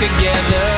Together.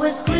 was green.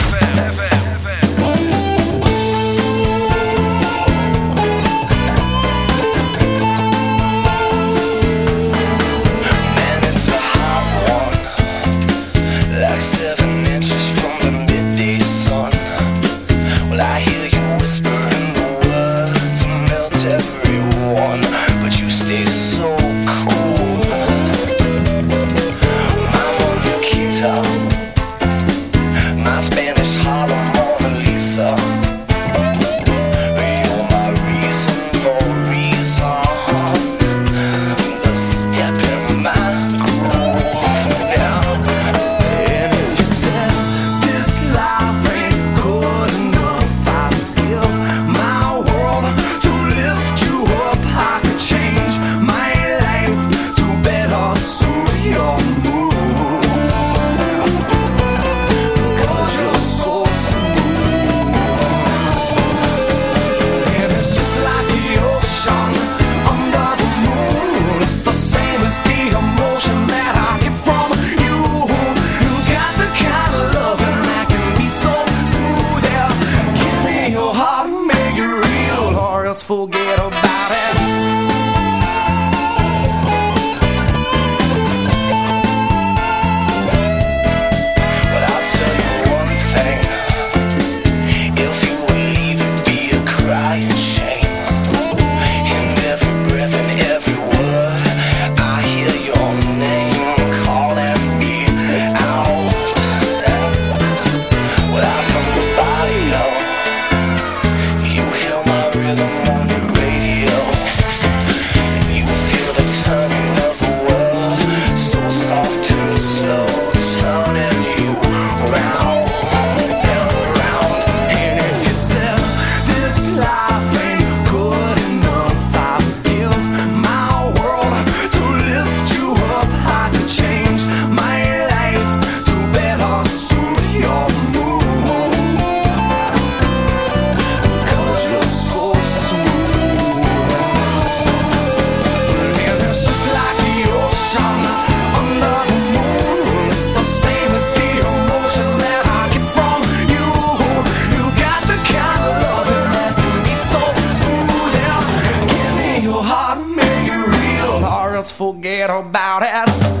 parents forget about it.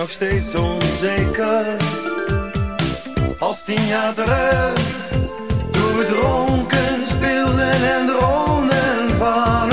nog steeds onzeker. Als tien jaar terug, toen we dronken speelden en droomden van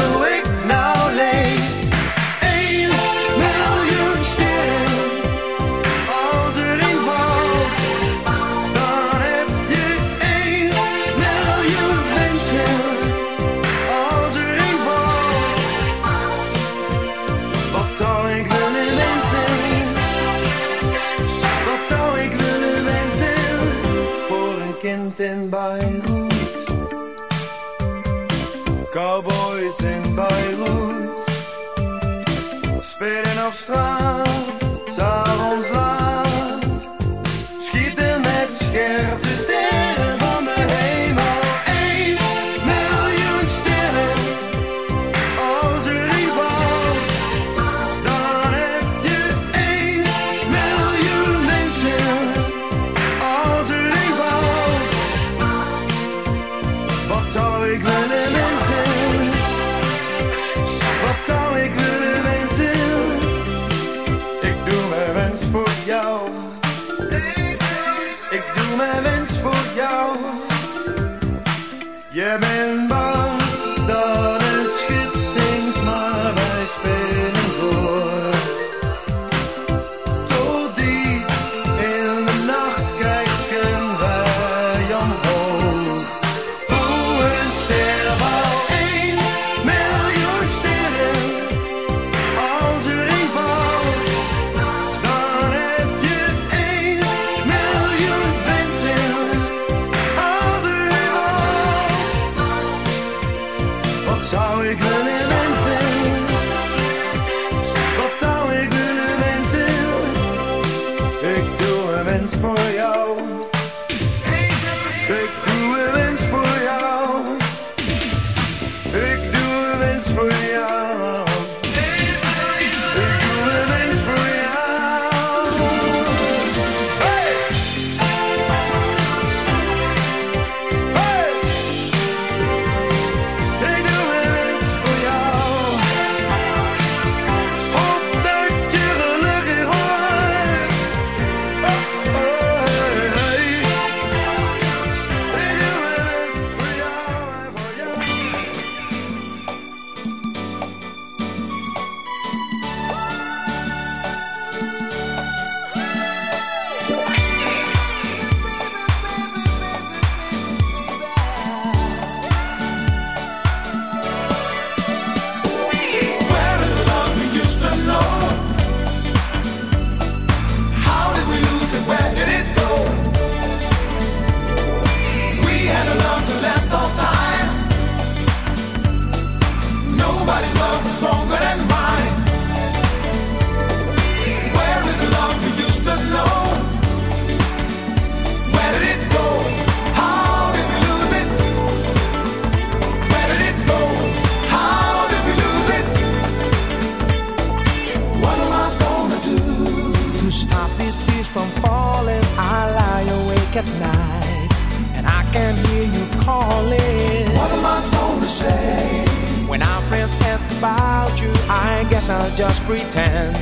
just pretend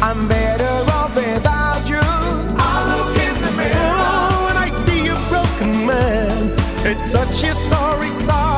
I'm better off without you. I look in the mirror oh, And I see a broken man. It's such a sorry sight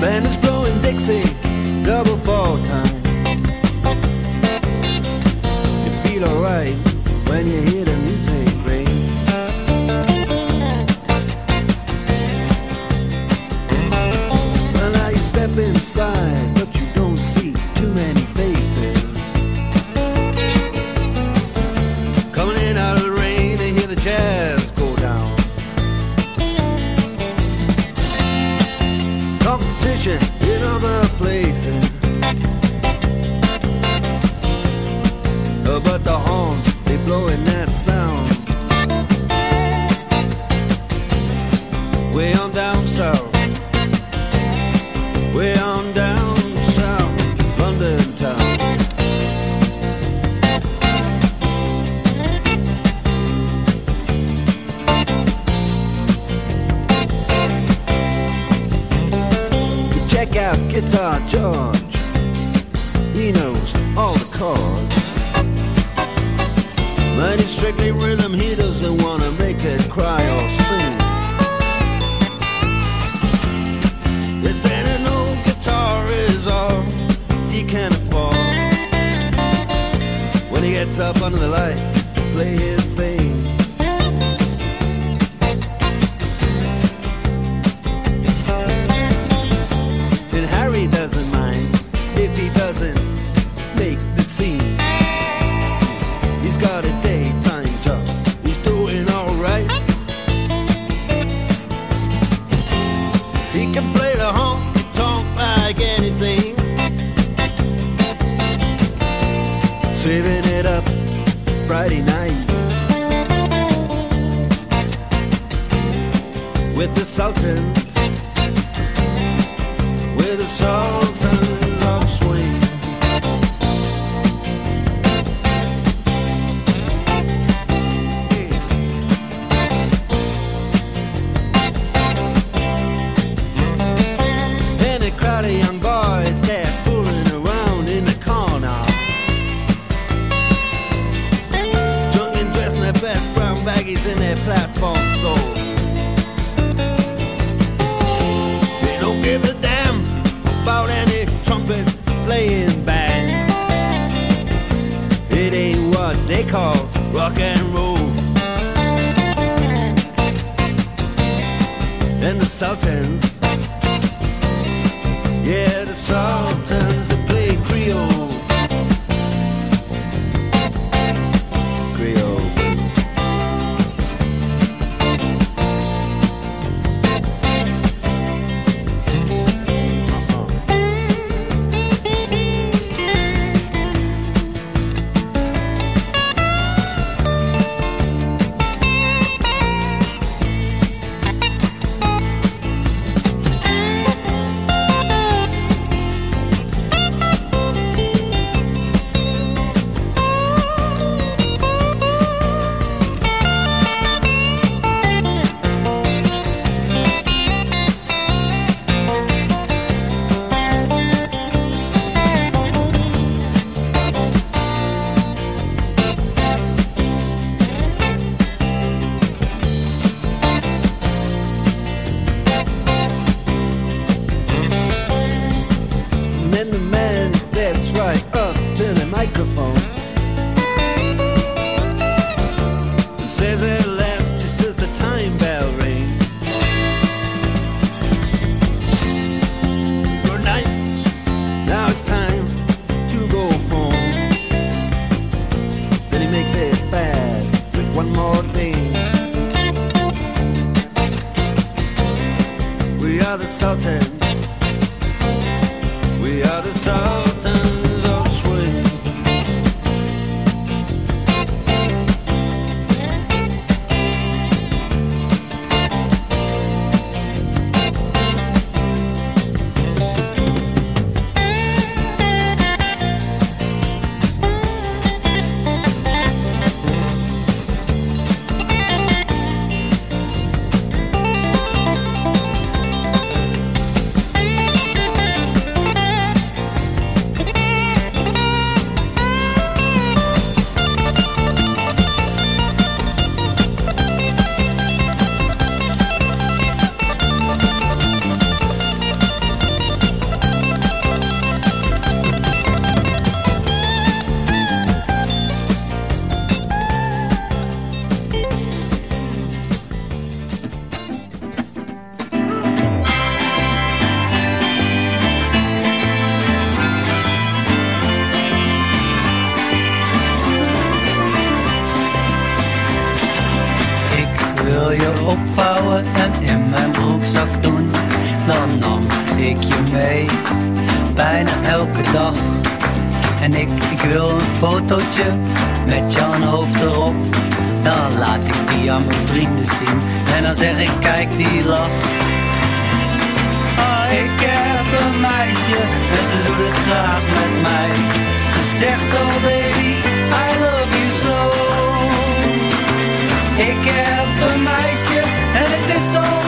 band is blowing Dixie. night with the sultans, with the salt. microphone. laat ik die aan mijn vrienden zien. En dan zeg ik kijk die lach. Oh ik heb een meisje en ze doet het graag met mij. Ze zegt oh baby I love you so. Ik heb een meisje en het is zo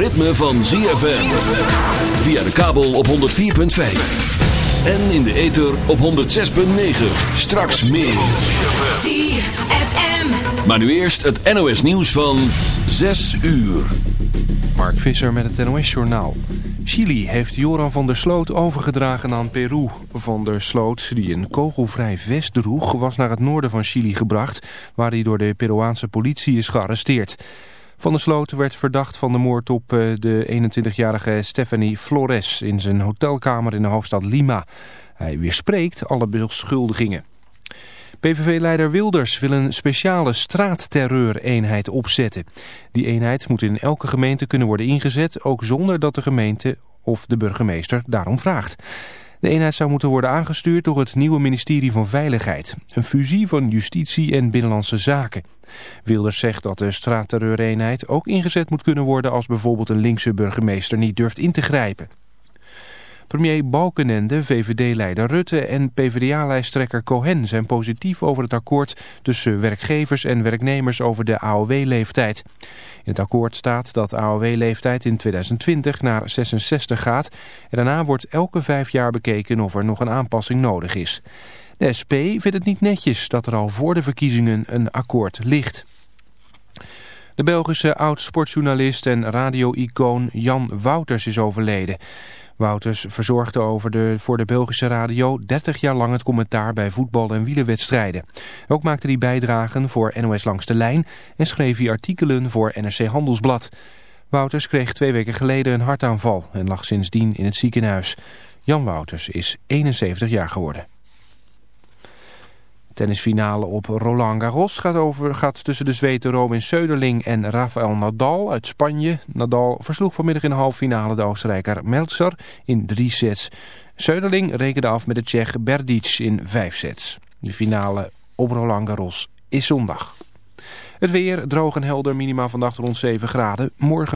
ritme van ZFM. Via de kabel op 104.5. En in de ether op 106.9. Straks meer. ZFM. Maar nu eerst het NOS nieuws van 6 uur. Mark Visser met het NOS-journaal. Chili heeft Joran van der Sloot overgedragen aan Peru. Van der Sloot, die een kogelvrij vest droeg, was naar het noorden van Chili gebracht... waar hij door de Peruaanse politie is gearresteerd. Van der Sloot werd verdacht van de moord op eh, de 21-jarige Stephanie Flores... in zijn hotelkamer in de hoofdstad Lima. Hij weerspreekt alle beschuldigingen. PVV-leider Wilders wil een speciale straatterreureenheid opzetten. Die eenheid moet in elke gemeente kunnen worden ingezet, ook zonder dat de gemeente of de burgemeester daarom vraagt. De eenheid zou moeten worden aangestuurd door het nieuwe ministerie van Veiligheid. Een fusie van justitie en binnenlandse zaken. Wilders zegt dat de straatterreureenheid ook ingezet moet kunnen worden als bijvoorbeeld een linkse burgemeester niet durft in te grijpen. Premier Balkenende, VVD-leider Rutte en PvdA-lijsttrekker Cohen zijn positief over het akkoord tussen werkgevers en werknemers over de AOW-leeftijd. In het akkoord staat dat AOW-leeftijd in 2020 naar 66 gaat en daarna wordt elke vijf jaar bekeken of er nog een aanpassing nodig is. De SP vindt het niet netjes dat er al voor de verkiezingen een akkoord ligt. De Belgische oud-sportjournalist en radio-icoon Jan Wouters is overleden. Wouters verzorgde over de, voor de Belgische radio 30 jaar lang het commentaar bij voetbal- en wielerwedstrijden. Ook maakte hij bijdragen voor NOS Langs de Lijn en schreef hij artikelen voor NRC Handelsblad. Wouters kreeg twee weken geleden een hartaanval en lag sindsdien in het ziekenhuis. Jan Wouters is 71 jaar geworden. Tennisfinale op Roland Garros gaat, over, gaat tussen de Zweden Robin Söderling en Rafael Nadal uit Spanje. Nadal versloeg vanmiddag in de halve finale de Oostenrijker Meltzer in drie sets. Söderling rekende af met de Tsjech Berdic in vijf sets. De finale op Roland Garros is zondag. Het weer droog en helder, minima vannacht rond 7 graden. Morgen